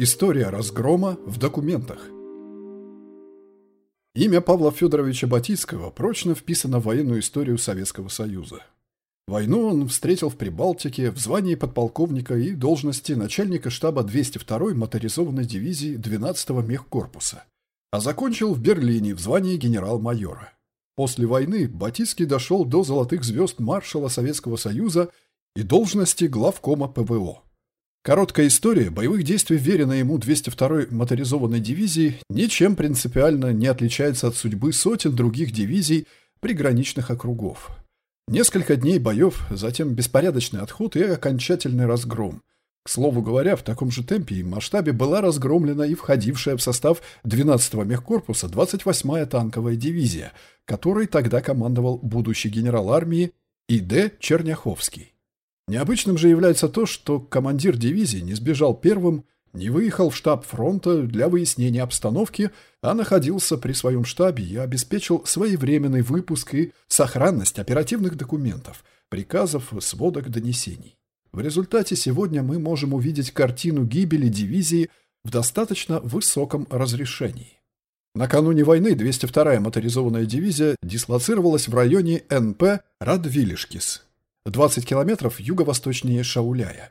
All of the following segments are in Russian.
История разгрома в документах. Имя Павла Федоровича Батицкого прочно вписано в военную историю Советского Союза. Войну он встретил в Прибалтике в звании подполковника и должности начальника штаба 202-й моторизованной дивизии 12-го мехкорпуса, а закончил в Берлине в звании генерал-майора. После войны Батицкий дошел до золотых звезд маршала Советского Союза и должности главкома ПВО. Короткая история боевых действий веренной ему 202-й моторизованной дивизии ничем принципиально не отличается от судьбы сотен других дивизий приграничных округов. Несколько дней боев, затем беспорядочный отход и окончательный разгром. К слову говоря, в таком же темпе и масштабе была разгромлена и входившая в состав 12-го мехкорпуса 28-я танковая дивизия, которой тогда командовал будущий генерал армии И.Д. Черняховский. Необычным же является то, что командир дивизии не сбежал первым, не выехал в штаб фронта для выяснения обстановки, а находился при своем штабе и обеспечил своевременный выпуск и сохранность оперативных документов, приказов, сводок донесений. В результате сегодня мы можем увидеть картину гибели дивизии в достаточно высоком разрешении. Накануне войны 202-я моторизованная дивизия дислоцировалась в районе НП Радвилишкис, 20 километров юго-восточнее Шауляя.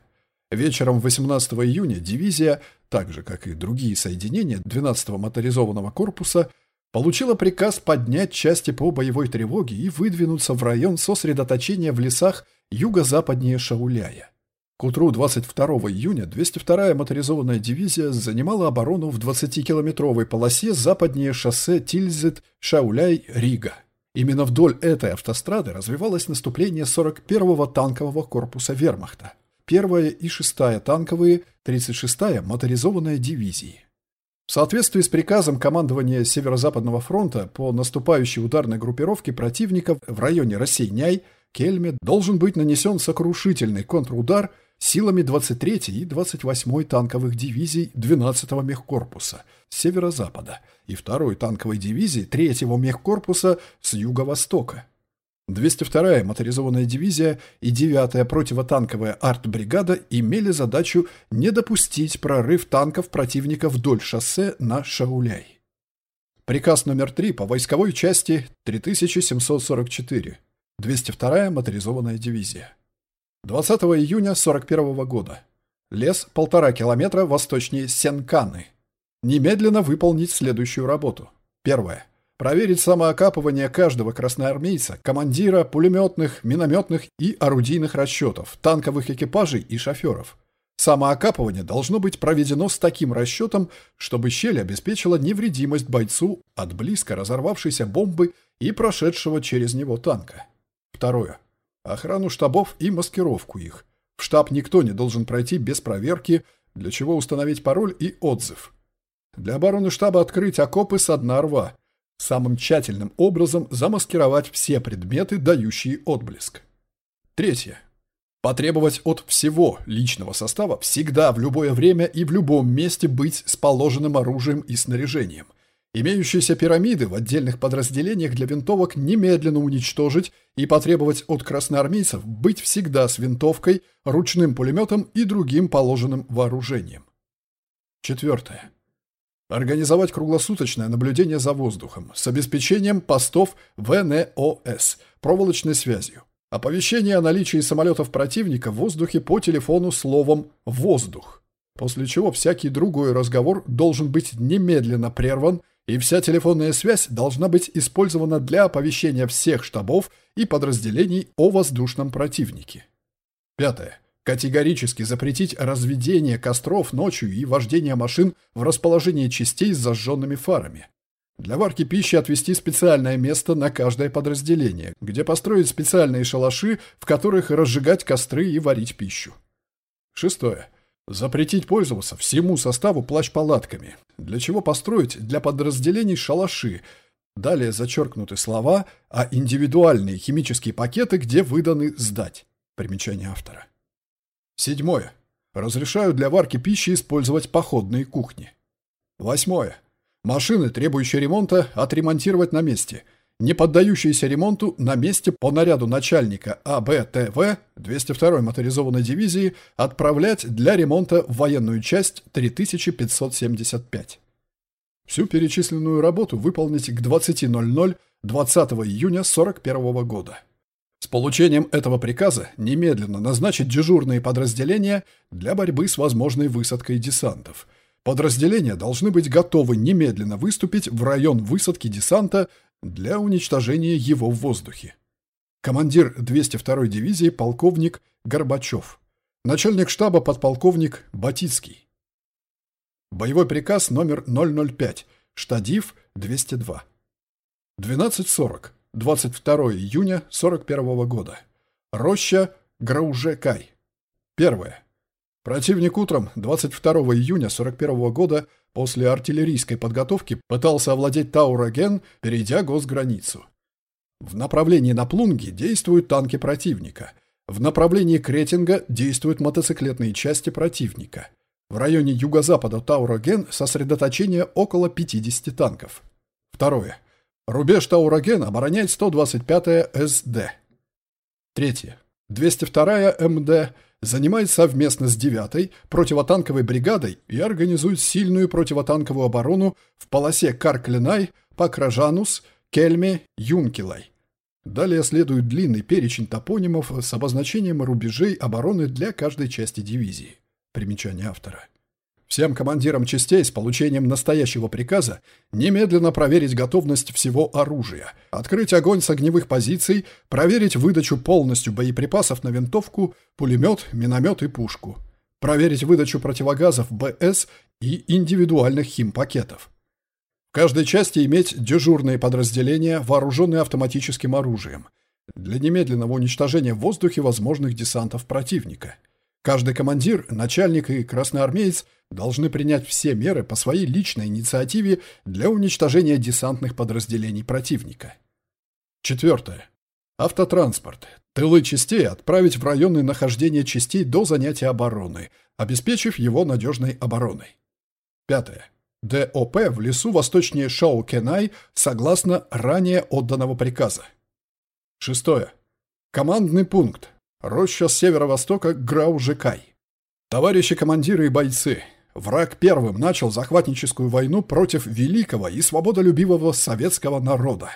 Вечером 18 июня дивизия, так же как и другие соединения 12-го моторизованного корпуса, получила приказ поднять части по боевой тревоге и выдвинуться в район сосредоточения в лесах юго-западнее Шауляя. К утру 22 июня 202-я моторизованная дивизия занимала оборону в 20-километровой полосе западнее шоссе Тильзит-Шауляй-Рига. Именно вдоль этой автострады развивалось наступление 41-го танкового корпуса вермахта, 1-я и 6-я танковые, 36-я моторизованная дивизии. В соответствии с приказом командования Северо-Западного фронта по наступающей ударной группировке противников в районе Рассейняй, Кельме должен быть нанесен сокрушительный контрудар силами 23-й и 28-й танковых дивизий 12-го мехкорпуса с северо-запада и 2-й танковой дивизии 3-го мехкорпуса с юго-востока. 202-я моторизованная дивизия и 9-я противотанковая артбригада имели задачу не допустить прорыв танков противника вдоль шоссе на Шауляй. Приказ номер 3 по войсковой части 3744. 202-я моторизованная дивизия. 20 июня 41 года. Лес полтора километра восточнее Сенканы. Немедленно выполнить следующую работу. Первое. Проверить самоокапывание каждого красноармейца, командира пулеметных, минометных и орудийных расчетов, танковых экипажей и шоферов. Самоокапывание должно быть проведено с таким расчетом, чтобы щель обеспечила невредимость бойцу от близко разорвавшейся бомбы и прошедшего через него танка. Второе охрану штабов и маскировку их. В штаб никто не должен пройти без проверки, для чего установить пароль и отзыв. Для обороны штаба открыть окопы с дна рва. Самым тщательным образом замаскировать все предметы, дающие отблеск. Третье. Потребовать от всего личного состава всегда в любое время и в любом месте быть с положенным оружием и снаряжением, Имеющиеся пирамиды в отдельных подразделениях для винтовок немедленно уничтожить и потребовать от красноармейцев быть всегда с винтовкой, ручным пулеметом и другим положенным вооружением. Четвертое. Организовать круглосуточное наблюдение за воздухом с обеспечением постов ВНОС, проволочной связью. Оповещение о наличии самолетов противника в воздухе по телефону словом «воздух», после чего всякий другой разговор должен быть немедленно прерван и вся телефонная связь должна быть использована для оповещения всех штабов и подразделений о воздушном противнике. Пятое. Категорически запретить разведение костров ночью и вождение машин в расположении частей с зажженными фарами. Для варки пищи отвести специальное место на каждое подразделение, где построить специальные шалаши, в которых разжигать костры и варить пищу. Шестое. Запретить пользоваться всему составу плащ-палатками, для чего построить для подразделений шалаши. Далее зачеркнуты слова, а индивидуальные химические пакеты, где выданы сдать. Примечание автора. Седьмое. Разрешаю для варки пищи использовать походные кухни. Восьмое. Машины, требующие ремонта, отремонтировать на месте. Не поддающиеся ремонту, на месте по наряду начальника АБТВ 202-й моторизованной дивизии отправлять для ремонта в военную часть 3575. Всю перечисленную работу выполнить к 20.00 20 июня 41 года. С получением этого приказа немедленно назначить дежурные подразделения для борьбы с возможной высадкой десантов. Подразделения должны быть готовы немедленно выступить в район высадки десанта для уничтожения его в воздухе. Командир 202-й дивизии полковник Горбачев. Начальник штаба подполковник Батицкий. Боевой приказ номер 005. Штадив 202. 12.40. 22 июня 41 года. Роща Грауже-Кай. Первое. Противник утром 22 июня 41 года после артиллерийской подготовки пытался овладеть Таураген, перейдя госграницу. В направлении на Плунги действуют танки противника. В направлении Кретинга действуют мотоциклетные части противника. В районе юго-запада Таураген сосредоточение около 50 танков. Второе. Рубеж Таураген обороняет 125-я СД. Третье. 202-я МД занимает совместно с 9-й противотанковой бригадой и организует сильную противотанковую оборону в полосе Карклинай, Пакражанус, Кельме, Юнкилай. Далее следует длинный перечень топонимов с обозначением рубежей обороны для каждой части дивизии. Примечание автора. Всем командирам частей с получением настоящего приказа немедленно проверить готовность всего оружия, открыть огонь с огневых позиций, проверить выдачу полностью боеприпасов на винтовку, пулемет, миномет и пушку, проверить выдачу противогазов БС и индивидуальных химпакетов. В каждой части иметь дежурные подразделения, вооруженные автоматическим оружием, для немедленного уничтожения в воздухе возможных десантов противника – Каждый командир, начальник и красноармеец должны принять все меры по своей личной инициативе для уничтожения десантных подразделений противника. Четвертое. Автотранспорт. Тылы частей отправить в районы нахождения частей до занятия обороны, обеспечив его надежной обороной. Пятое. ДОП в лесу восточнее Шоу-Кенай согласно ранее отданного приказа. Шестое. Командный пункт. Роща с северо-востока Граужекай. Товарищи командиры и бойцы, враг первым начал захватническую войну против великого и свободолюбивого советского народа.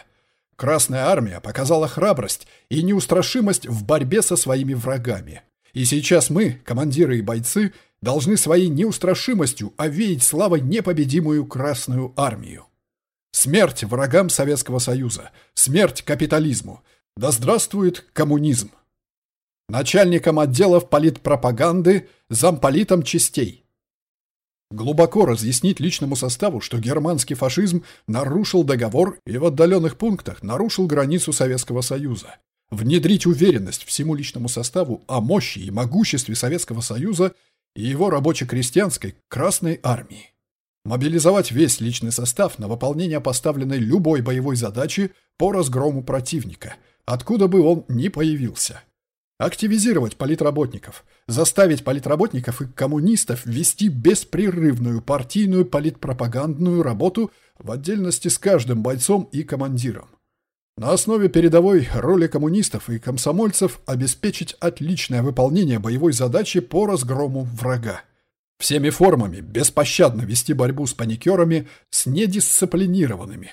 Красная армия показала храбрость и неустрашимость в борьбе со своими врагами. И сейчас мы, командиры и бойцы, должны своей неустрашимостью овеять славой непобедимую Красную армию. Смерть врагам Советского Союза, смерть капитализму. Да здравствует коммунизм! Начальником отделов политпропаганды, замполитом частей. Глубоко разъяснить личному составу, что германский фашизм нарушил договор и в отдаленных пунктах нарушил границу Советского Союза. Внедрить уверенность всему личному составу о мощи и могуществе Советского Союза и его рабоче-крестьянской Красной Армии. Мобилизовать весь личный состав на выполнение поставленной любой боевой задачи по разгрому противника, откуда бы он ни появился. Активизировать политработников, заставить политработников и коммунистов вести беспрерывную партийную политпропагандную работу в отдельности с каждым бойцом и командиром. На основе передовой роли коммунистов и комсомольцев обеспечить отличное выполнение боевой задачи по разгрому врага. Всеми формами беспощадно вести борьбу с паникерами, с недисциплинированными.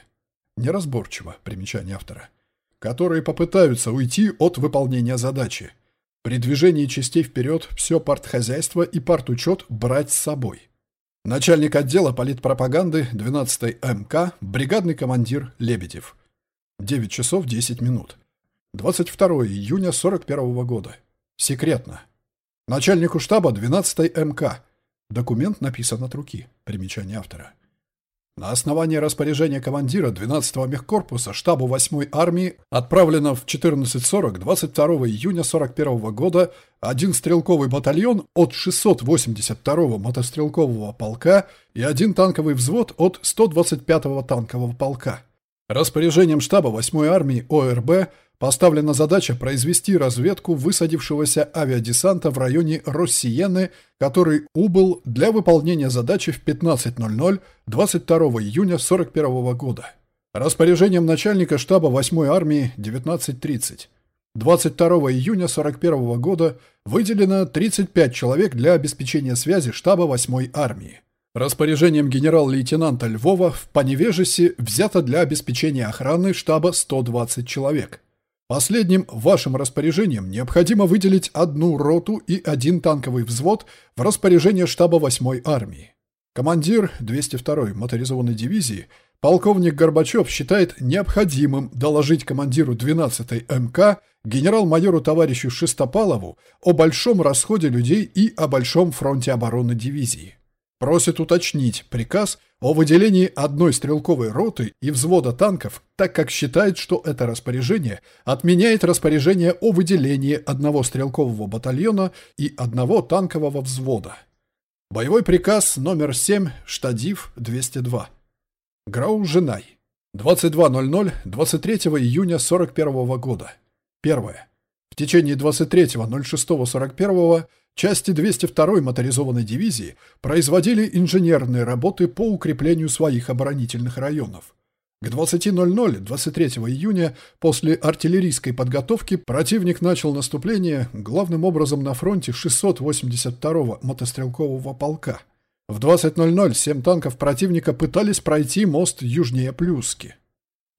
Неразборчиво, примечание автора которые попытаются уйти от выполнения задачи. При движении частей вперед все партхозяйство и партучет брать с собой. Начальник отдела политпропаганды 12-й МК, бригадный командир Лебедев. 9 часов 10 минут. 22 июня 41 года. Секретно. Начальнику штаба 12-й МК. Документ написан от руки. Примечание автора. На основании распоряжения командира 12-го мехкорпуса штабу 8-й армии отправлено в 14.40 22 июня 41 года один стрелковый батальон от 682-го мотострелкового полка и один танковый взвод от 125-го танкового полка. Распоряжением штаба 8-й армии ОРБ Поставлена задача произвести разведку высадившегося авиадесанта в районе Россиены, который убыл для выполнения задачи в 15.00 22 июня 41 года. Распоряжением начальника штаба 8-й армии 19.30. 22 июня 41 года выделено 35 человек для обеспечения связи штаба 8-й армии. Распоряжением генерал-лейтенанта Львова в Поневежесе взято для обеспечения охраны штаба 120 человек. Последним вашим распоряжением необходимо выделить одну роту и один танковый взвод в распоряжение штаба 8-й армии. Командир 202-й моторизованной дивизии полковник Горбачев считает необходимым доложить командиру 12-й МК генерал-майору товарищу Шестопалову о большом расходе людей и о большом фронте обороны дивизии. Просит уточнить приказ о выделении одной стрелковой роты и взвода танков, так как считает, что это распоряжение отменяет распоряжение о выделении одного стрелкового батальона и одного танкового взвода. Боевой приказ номер 7, штадив 202. Грау-Женай. 22.00, 23 июня 41 года. Первое. В течение 23.06.41 части 202-й моторизованной дивизии производили инженерные работы по укреплению своих оборонительных районов. К 20.00 23 июня после артиллерийской подготовки противник начал наступление главным образом на фронте 682-го мотострелкового полка. В 20.00 семь танков противника пытались пройти мост южнее Плюски.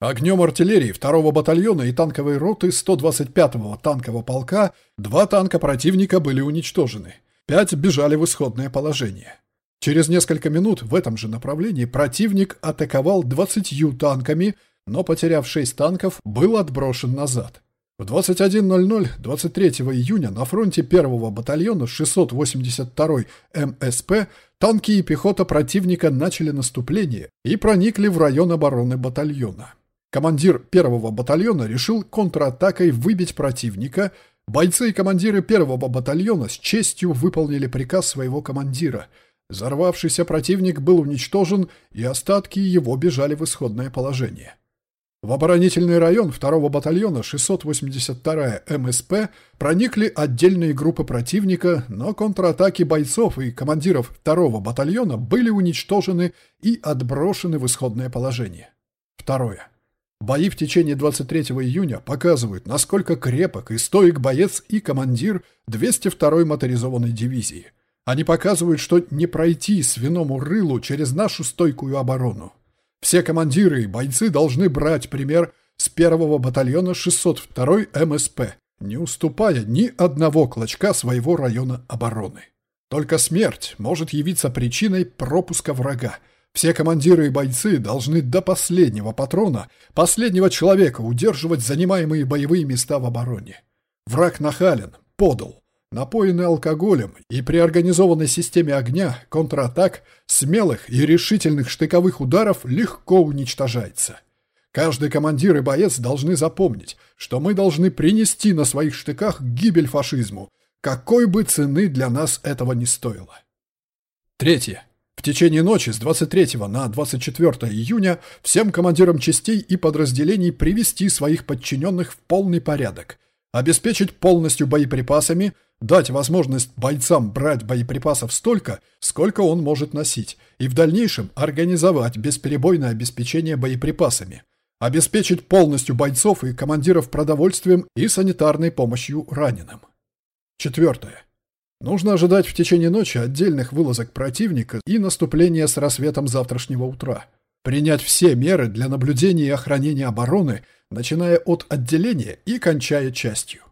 Огнем артиллерии 2-го батальона и танковой роты 125-го танкового полка два танка противника были уничтожены. Пять бежали в исходное положение. Через несколько минут в этом же направлении противник атаковал 20 танками, но, потеряв 6 танков, был отброшен назад. В 21.00 23 июня на фронте 1-го батальона 682-й МСП танки и пехота противника начали наступление и проникли в район обороны батальона. Командир первого батальона решил контратакой выбить противника. Бойцы и командиры первого батальона с честью выполнили приказ своего командира. Взорвавшийся противник был уничтожен, и остатки его бежали в исходное положение. В оборонительный район второго батальона 682-я МСП проникли отдельные группы противника, но контратаки бойцов и командиров второго батальона были уничтожены и отброшены в исходное положение. Второе. Бои в течение 23 июня показывают, насколько крепок и стоек боец и командир 202-й моторизованной дивизии. Они показывают, что не пройти свиному рылу через нашу стойкую оборону. Все командиры и бойцы должны брать пример с первого батальона 602-й МСП, не уступая ни одного клочка своего района обороны. Только смерть может явиться причиной пропуска врага, все командиры и бойцы должны до последнего патрона, последнего человека удерживать занимаемые боевые места в обороне. Враг нахален, подал, напоенный алкоголем и при организованной системе огня контратак смелых и решительных штыковых ударов легко уничтожается. Каждый командир и боец должны запомнить, что мы должны принести на своих штыках гибель фашизму, какой бы цены для нас этого не стоило. Третье. В течение ночи с 23 на 24 июня всем командирам частей и подразделений привести своих подчиненных в полный порядок, обеспечить полностью боеприпасами, дать возможность бойцам брать боеприпасов столько, сколько он может носить, и в дальнейшем организовать бесперебойное обеспечение боеприпасами, обеспечить полностью бойцов и командиров продовольствием и санитарной помощью раненым. Четвертое. Нужно ожидать в течение ночи отдельных вылазок противника и наступления с рассветом завтрашнего утра. Принять все меры для наблюдения и охранения обороны, начиная от отделения и кончая частью.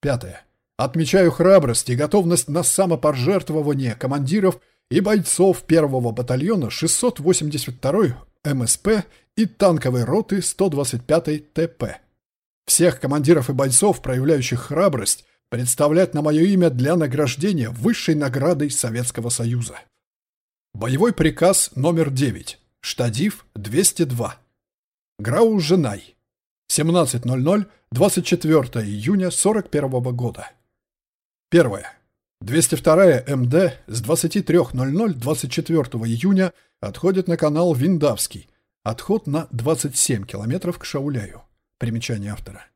Пятое. Отмечаю храбрость и готовность на самопожертвование командиров и бойцов первого батальона 682-й МСП и танковой роты 125-й ТП. Всех командиров и бойцов, проявляющих храбрость, представлять на мое имя для награждения высшей наградой Советского Союза. Боевой приказ номер 9. Штадив 202. Грау-Женай. 17.00, 24 июня 41 года. Первое. 202 МД с 23.00 24 июня отходит на канал Виндавский. Отход на 27 километров к Шауляю. Примечание автора.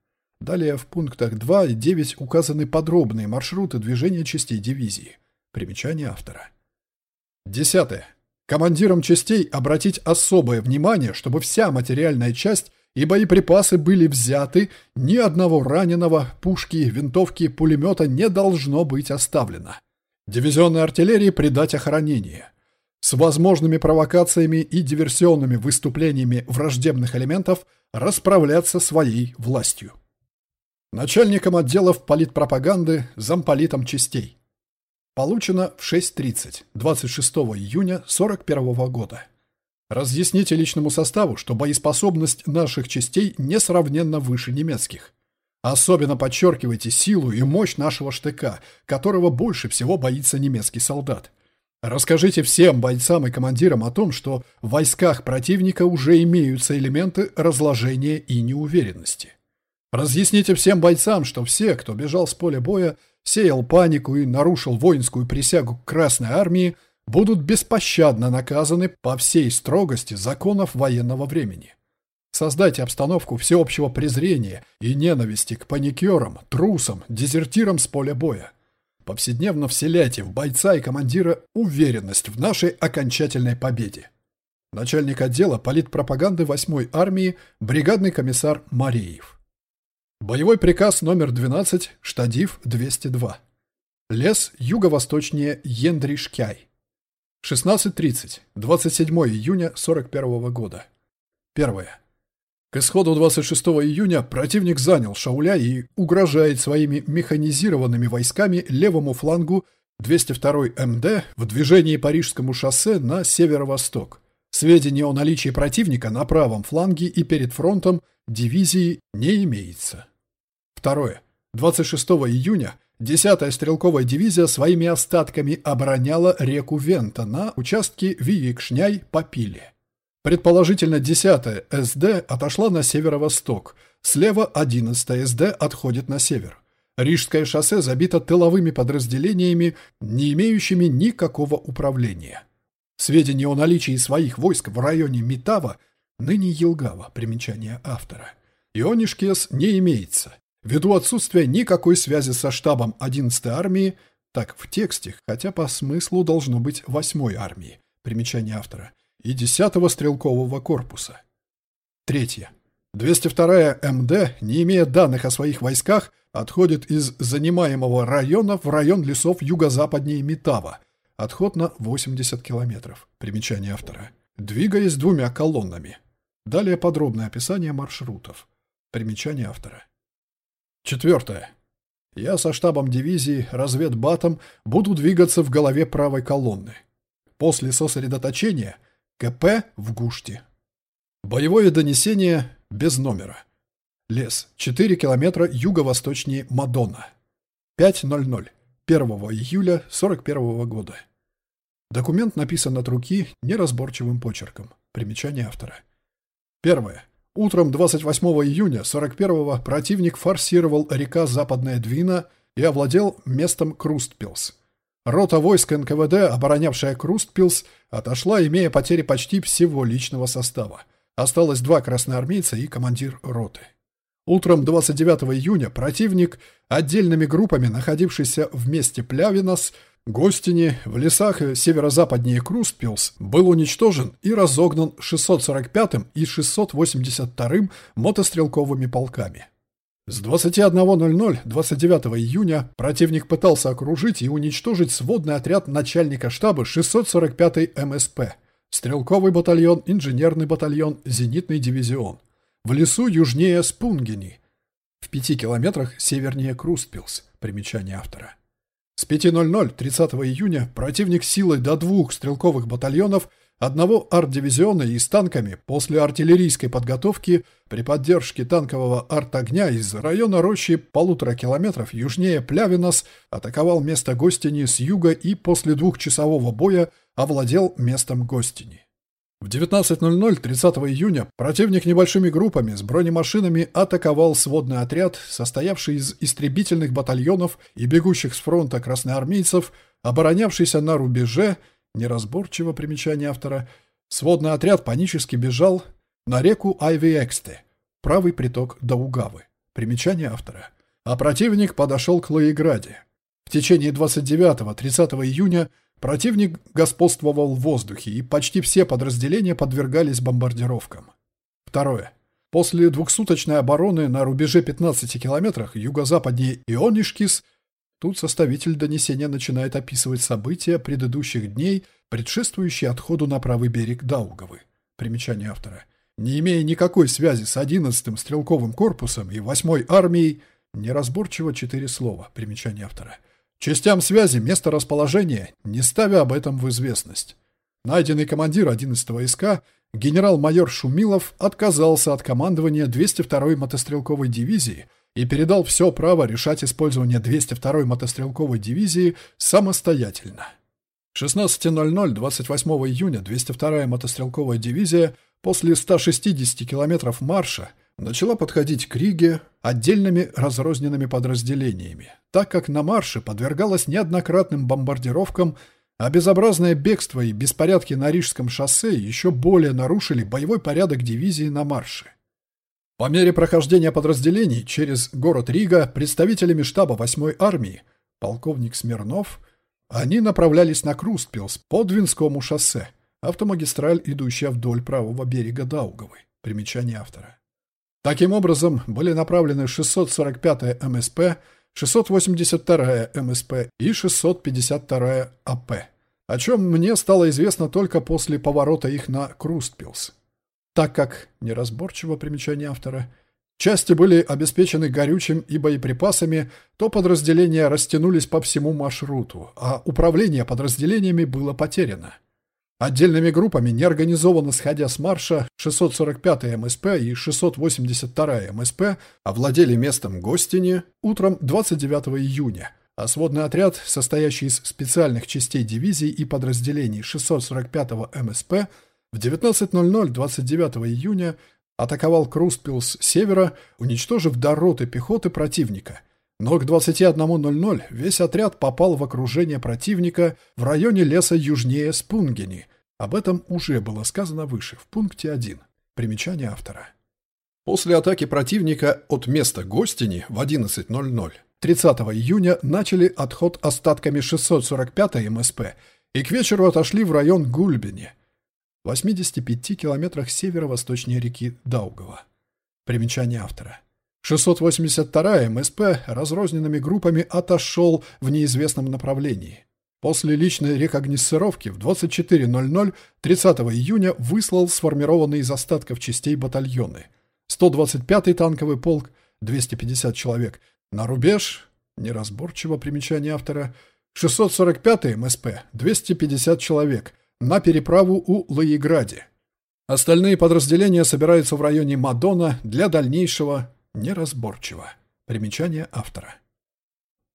Далее в пунктах 2 и 9 указаны подробные маршруты движения частей дивизии. Примечание автора. Десятое. Командирам частей обратить особое внимание, чтобы вся материальная часть и боеприпасы были взяты, ни одного раненого, пушки, винтовки, пулемета не должно быть оставлено. Дивизионной артиллерии придать охранение. С возможными провокациями и диверсионными выступлениями враждебных элементов расправляться своей властью. Начальником отделов политпропаганды, замполитом частей. Получено в 6.30, 26 июня 41 года. Разъясните личному составу, что боеспособность наших частей несравненно выше немецких. Особенно подчеркивайте силу и мощь нашего штыка, которого больше всего боится немецкий солдат. Расскажите всем бойцам и командирам о том, что в войсках противника уже имеются элементы разложения и неуверенности. Разъясните всем бойцам, что все, кто бежал с поля боя, сеял панику и нарушил воинскую присягу Красной Армии, будут беспощадно наказаны по всей строгости законов военного времени. Создайте обстановку всеобщего презрения и ненависти к паникерам, трусам, дезертирам с поля боя. Повседневно вселяйте в бойца и командира уверенность в нашей окончательной победе. Начальник отдела политпропаганды 8-й армии, бригадный комиссар Мареев. Боевой приказ номер 12, штадив 202. Лес юго-восточнее Ендришкяй. 16.30. 27 июня 41 года. Первое. К исходу 26 июня противник занял Шауля и угрожает своими механизированными войсками левому флангу 202 МД в движении Парижскому шоссе на северо-восток. Сведений о наличии противника на правом фланге и перед фронтом дивизии не имеется. Второе. 26 июня 10-я стрелковая дивизия своими остатками обороняла реку Вента на участке Виекшняй-Попиле. Предположительно, 10-я СД отошла на северо-восток, слева 11-я СД отходит на север. Рижское шоссе забито тыловыми подразделениями, не имеющими никакого управления. Сведения о наличии своих войск в районе Митава, ныне Елгава, примечание автора, Ионишкес не имеется. Ввиду отсутствия никакой связи со штабом 11-й армии, так в тексте, хотя по смыслу должно быть 8-й армии, примечание автора, и 10-го стрелкового корпуса. Третье. 202-я МД, не имея данных о своих войсках, отходит из занимаемого района в район лесов юго-западнее Метава, отход на 80 километров, примечание автора, двигаясь двумя колоннами. Далее подробное описание маршрутов, примечание автора. Четвертое. Я со штабом дивизии, разведбатом, буду двигаться в голове правой колонны. После сосредоточения КП в Гуште. Боевое донесение без номера. Лес. 4 километра юго-восточнее Мадона. 5.00. 1 июля 41 года. Документ написан от руки неразборчивым почерком. Примечание автора. Первое. Утром 28 июня 41-го противник форсировал река Западная Двина и овладел местом Крустпилс. Рота войск НКВД, оборонявшая Крустпилс, отошла, имея потери почти всего личного состава. Осталось два красноармейца и командир роты. Утром 29 июня противник, отдельными группами, находившийся в месте Плявинос, Гостини в лесах северо-западнее Крустпилс был уничтожен и разогнан 645-м и 682-м мотострелковыми полками. С 21.00 29 июня противник пытался окружить и уничтожить сводный отряд начальника штаба 645-й МСП, стрелковый батальон, инженерный батальон, зенитный дивизион. В лесу южнее Спунгени, в пяти километрах севернее Крустпилс, примечание автора. С 5.00 30 июня противник силой до двух стрелковых батальонов, одного арт-дивизиона и с танками после артиллерийской подготовки при поддержке танкового арт-огня из района рощи полутора километров южнее Плявинос атаковал место Гостини с юга и после двухчасового боя овладел местом Гостини. В 19.00 30 июня противник небольшими группами с бронемашинами атаковал сводный отряд, состоявший из истребительных батальонов и бегущих с фронта красноармейцев, оборонявшийся на рубеже, неразборчиво примечание автора, сводный отряд панически бежал на реку Айвиэксте, правый приток Даугавы, примечание автора, а противник подошел к Лоеграде. В течение 29-30 июня Противник господствовал в воздухе, и почти все подразделения подвергались бомбардировкам. Второе. После двухсуточной обороны на рубеже 15 километрах юго-западнее Ионишкис тут составитель донесения начинает описывать события предыдущих дней, предшествующие отходу на правый берег Даугавы. Примечание автора. Не имея никакой связи с 11-м стрелковым корпусом и 8-й армией, неразборчиво четыре слова. Примечание автора. Частям связи место расположения, не ставя об этом в известность. Найденный командир 11-го СК, генерал-майор Шумилов, отказался от командования 202-й мотострелковой дивизии и передал все право решать использование 202-й мотострелковой дивизии самостоятельно. 16.00 28 июня 202-я мотострелковая дивизия после 160 километров марша начала подходить к Риге отдельными разрозненными подразделениями, так как на марше подвергалась неоднократным бомбардировкам, а безобразное бегство и беспорядки на Рижском шоссе еще более нарушили боевой порядок дивизии на марше. По мере прохождения подразделений через город Рига представителями штаба 8-й армии полковник Смирнов они направлялись на Крустпилс по Двинскому шоссе, автомагистраль, идущая вдоль правого берега Даугавы. Примечание автора. Таким образом, были направлены 645-я МСП, 682-я МСП и 652-я АП, о чем мне стало известно только после поворота их на Крустпилс. Так как, неразборчиво примечание автора, части были обеспечены горючим и боеприпасами, то подразделения растянулись по всему маршруту, а управление подразделениями было потеряно. Отдельными группами, неорганизованно сходя с марша, 645-я МСП и 682-я МСП овладели местом Гостини утром 29 июня, а сводный отряд, состоящий из специальных частей дивизий и подразделений 645-го МСП, в 19.00 29 июня атаковал Крустпилс с севера, уничтожив до роты пехоты противника – но к 21.00 весь отряд попал в окружение противника в районе леса южнее Спунгени. Об этом уже было сказано выше, в пункте 1. Примечание автора. После атаки противника от места Гостини в 11.00 30 июня начали отход остатками 645-й МСП и к вечеру отошли в район Гульбини, в 85 километрах северо-восточнее реки Даугава. Примечание автора. 682 МСП разрозненными группами отошел в неизвестном направлении. После личной рекогносцировки в 24.00 30 июня выслал сформированные из остатков частей батальоны. 125-й танковый полк, 250 человек, на рубеж, неразборчиво примечание автора, 645-й МСП, 250 человек, на переправу у Лаеграде. Остальные подразделения собираются в районе Мадона для дальнейшего Неразборчиво. Примечание автора.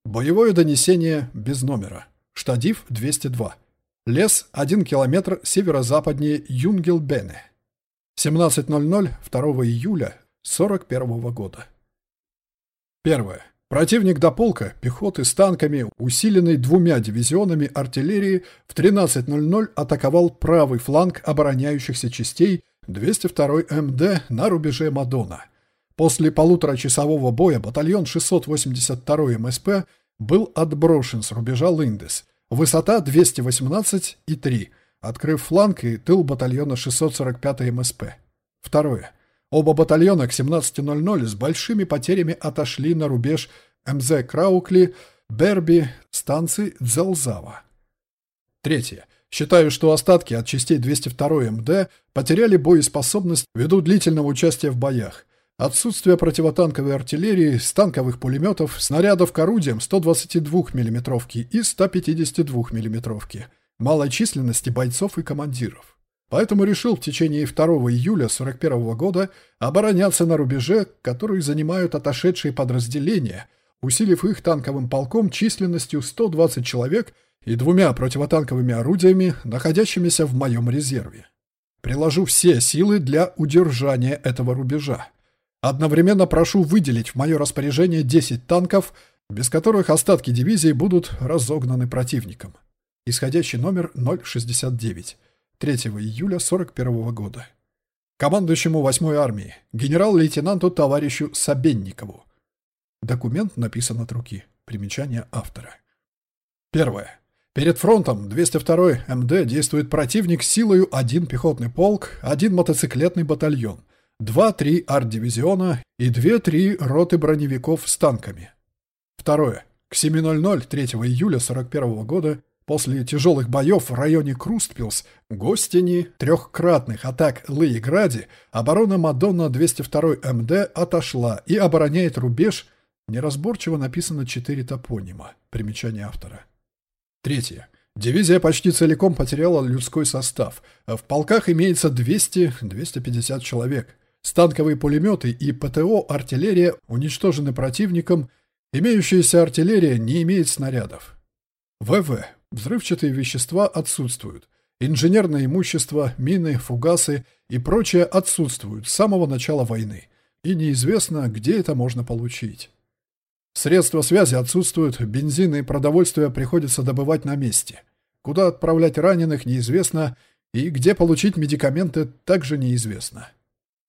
Боевое донесение без номера. Штадив 202. Лес 1 километр северо-западнее Юнгелбене. 17.00 2 июля 41 года. Первое. Противник до полка, пехоты с танками, усиленный двумя дивизионами артиллерии, в 13.00 атаковал правый фланг обороняющихся частей 202 МД на рубеже Мадона. После полуторачасового боя батальон 682 МСП был отброшен с рубежа Линдес. Высота 218,3, открыв фланг и тыл батальона 645 МСП. Второе. Оба батальона к 17.00 с большими потерями отошли на рубеж МЗ Краукли, Берби, станции Дзелзава. Третье. Считаю, что остатки от частей 202 МД потеряли боеспособность ввиду длительного участия в боях. Отсутствие противотанковой артиллерии, станковых пулеметов, снарядов к орудиям 122 мм и 152 мм, малой численности бойцов и командиров. Поэтому решил в течение 2 июля 41 года обороняться на рубеже, который занимают отошедшие подразделения, усилив их танковым полком численностью 120 человек и двумя противотанковыми орудиями, находящимися в моем резерве. Приложу все силы для удержания этого рубежа. Одновременно прошу выделить в мое распоряжение 10 танков, без которых остатки дивизии будут разогнаны противником. Исходящий номер 069. 3 июля 41 года. Командующему 8-й армии, генерал-лейтенанту товарищу Собенникову. Документ написан от руки. Примечание автора. Первое. Перед фронтом 202-й МД действует противник силою один пехотный полк, один мотоциклетный батальон, два-три арт-дивизиона и две-три роты броневиков с танками. Второе. К 7.00 3 июля 41 года после тяжелых боев в районе Крустпилс, Гостини, трехкратных атак Лейграде, оборона Мадонна 202 МД отошла и обороняет рубеж, неразборчиво написано четыре топонима, примечание автора. Третье. Дивизия почти целиком потеряла людской состав. В полках имеется 200-250 человек. Станковые пулеметы и ПТО-артиллерия уничтожены противником, имеющаяся артиллерия не имеет снарядов. ВВ. Взрывчатые вещества отсутствуют. Инженерное имущество, мины, фугасы и прочее отсутствуют с самого начала войны. И неизвестно, где это можно получить. Средства связи отсутствуют, бензин и продовольствие приходится добывать на месте. Куда отправлять раненых неизвестно, и где получить медикаменты также неизвестно.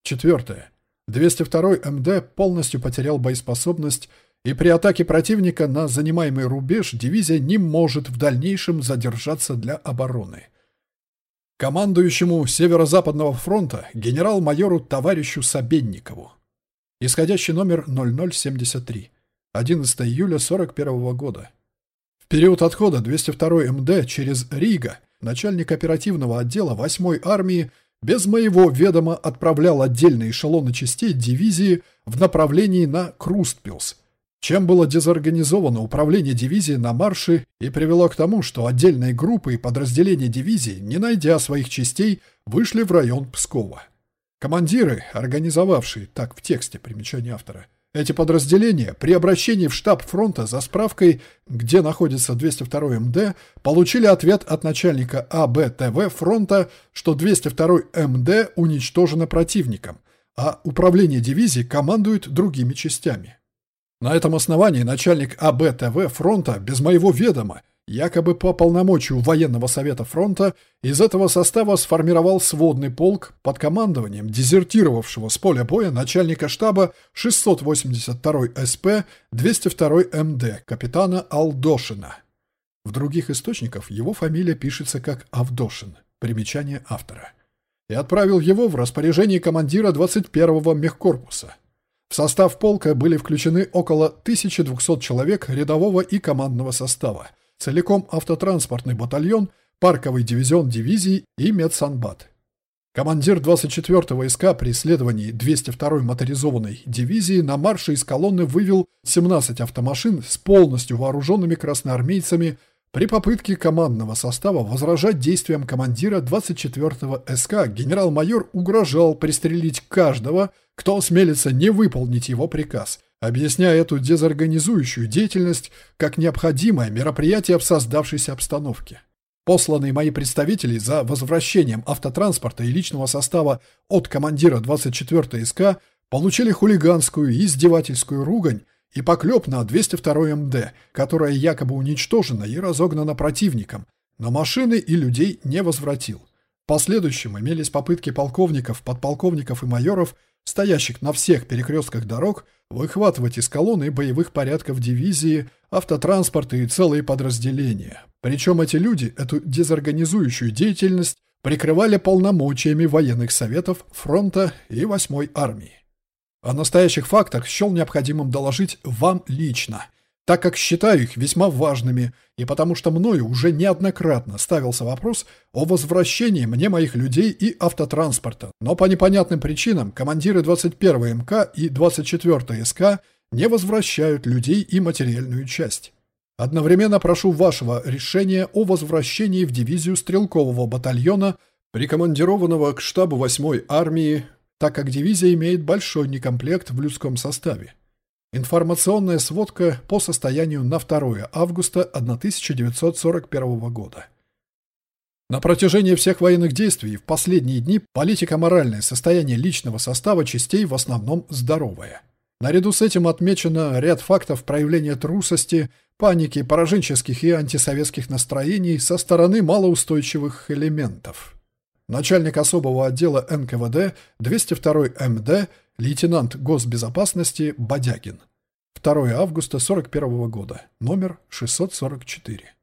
Четвертое. 202 МД полностью потерял боеспособность, и при атаке противника на занимаемый рубеж дивизия не может в дальнейшем задержаться для обороны. Командующему Северо-Западного фронта генерал-майору товарищу Собенникову. Исходящий номер 0073. 11 июля 41 года. В период отхода 202 МД через Рига начальник оперативного отдела 8-й армии без моего ведома отправлял отдельные эшелоны частей дивизии в направлении на Крустпилс, чем было дезорганизовано управление дивизии на марше и привело к тому, что отдельные группы и подразделения дивизии, не найдя своих частей, вышли в район Пскова. Командиры, организовавшие, так в тексте примечания автора, эти подразделения при обращении в штаб фронта за справкой, где находится 202 МД, получили ответ от начальника АБТВ фронта, что 202 МД уничтожено противником, а управление дивизии командует другими частями. На этом основании начальник АБТВ фронта без моего ведома якобы по полномочию военного совета фронта, из этого состава сформировал сводный полк под командованием дезертировавшего с поля боя начальника штаба 682 СП 202 МД капитана Алдошина. В других источниках его фамилия пишется как Авдошин, примечание автора. И отправил его в распоряжение командира 21-го мехкорпуса. В состав полка были включены около 1200 человек рядового и командного состава, целиком автотранспортный батальон, парковый дивизион дивизии и медсанбат. Командир 24-го СК при исследовании 202-й моторизованной дивизии на марше из колонны вывел 17 автомашин с полностью вооруженными красноармейцами при попытке командного состава возражать действиям командира 24-го СК генерал-майор угрожал пристрелить каждого, кто осмелится не выполнить его приказ – объясняя эту дезорганизующую деятельность как необходимое мероприятие в создавшейся обстановке. Посланные мои представители за возвращением автотранспорта и личного состава от командира 24 СК получили хулиганскую и издевательскую ругань и поклеп на 202 МД, которая якобы уничтожена и разогнана противником, но машины и людей не возвратил. В последующем имелись попытки полковников, подполковников и майоров – стоящих на всех перекрестках дорог, выхватывать из колонны боевых порядков дивизии, автотранспорта и целые подразделения. Причем эти люди эту дезорганизующую деятельность прикрывали полномочиями военных советов фронта и 8-й армии. О настоящих фактах счел необходимым доложить вам лично – так как считаю их весьма важными и потому что мною уже неоднократно ставился вопрос о возвращении мне моих людей и автотранспорта, но по непонятным причинам командиры 21 МК и 24 СК не возвращают людей и материальную часть. Одновременно прошу вашего решения о возвращении в дивизию стрелкового батальона, прикомандированного к штабу 8-й армии, так как дивизия имеет большой некомплект в людском составе. Информационная сводка по состоянию на 2 августа 1941 года. На протяжении всех военных действий в последние дни политико-моральное состояние личного состава частей в основном здоровое. Наряду с этим отмечено ряд фактов проявления трусости, паники, пораженческих и антисоветских настроений со стороны малоустойчивых элементов. Начальник особого отдела НКВД 202 МД Лейтенант госбезопасности Бодягин. 2 августа 41 года. Номер 644.